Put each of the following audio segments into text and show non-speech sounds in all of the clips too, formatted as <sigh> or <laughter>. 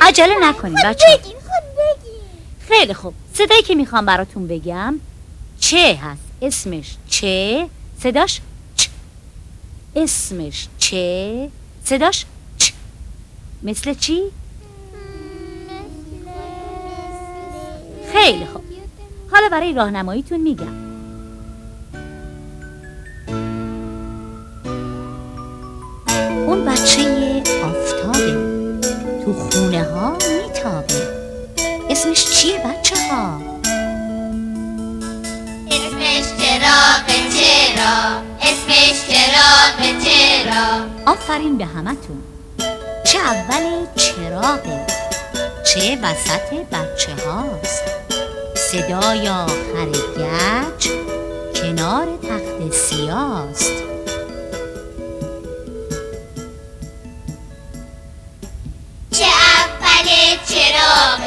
عجله نکنید بچه بگین خانم بگین. خیلی خوب. صدایی که می‌خوام براتون بگم چه هست. اسمش چه صداش چ. اسمش چه صداش چ. مثل چی؟ خیلی خوب. حالا برای راهنماییتون میگم. ها میتابه. اسمش چیه بچه ها؟ اسمش چراغ چرا اسمش چراغ چرا. آفرین به همتون. چه اول چراغه چه وسط بچه هاست؟ صدای آخر گچ کنار تخت سیاست.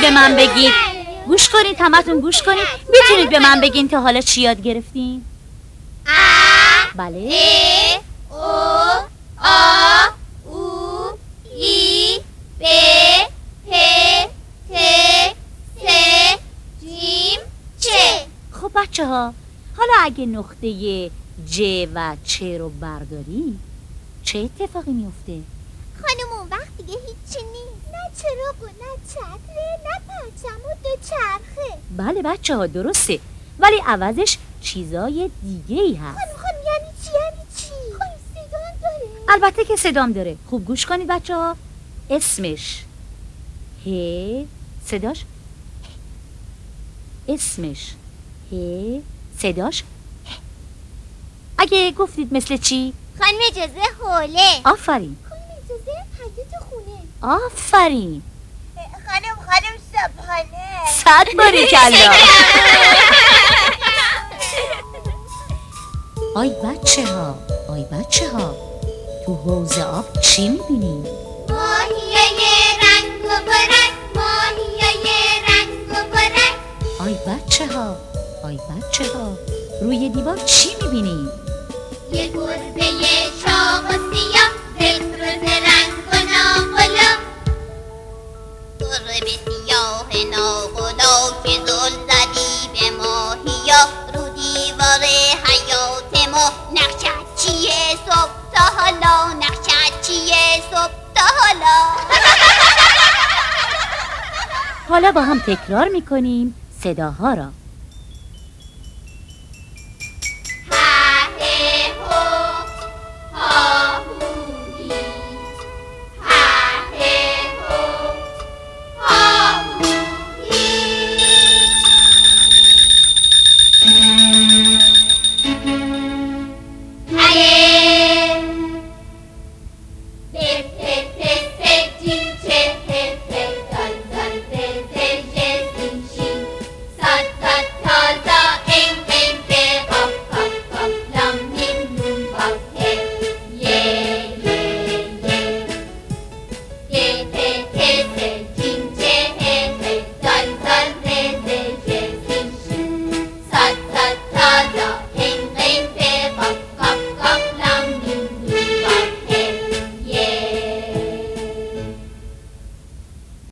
می‌تونید به من بگید گوش کنید همتون گوش کنید می‌تونید به من بگین تا حالا چی یاد گرفتین؟ بله ای او آ او ای ب پ ت س جیم چه خب بچه ها حالا اگه نقطه ج و چ رو برداریم چه اتفاقی میفته؟ خانم اون وقت دیگه هیچی نیست نه چراغ و نه چتره نه پرچم و دو چرخه. بله بچه ها درسته. ولی عوضش چیزای دیگه ای هست. خانم خانم یعنی چی؟ یعنی چی؟ خانم صدام داره. البته که صدام داره. خوب گوش کنید بچه ها. اسمش. ه صداش؟ اسمش. ه صداش. اگه گفتید مثل چی؟ خانم اجازه حوله. آفرین. خانم اجازه حیات خونه؟ آفرین. خانم خانم صبحانه. صد باری کلا <laughs> آی بچه ها آی بچه ها تو حوز آب چی می‌بینی؟ ماهیای رنگ و برنگ ماهیای رنگ و برنگ. آی بچه ها آی بچه ها روی دیوار چی می‌بینی؟ یه گربه چاق و سیاه بفرز رنگ. گربه سیاه ناقلا که زل زدی به ماهیا رو دیوار حیات ما نقشت چیه صبح تا حالا نقشت چیه صبح تا حالا حالا با هم تکرار می‌کنیم صداها را.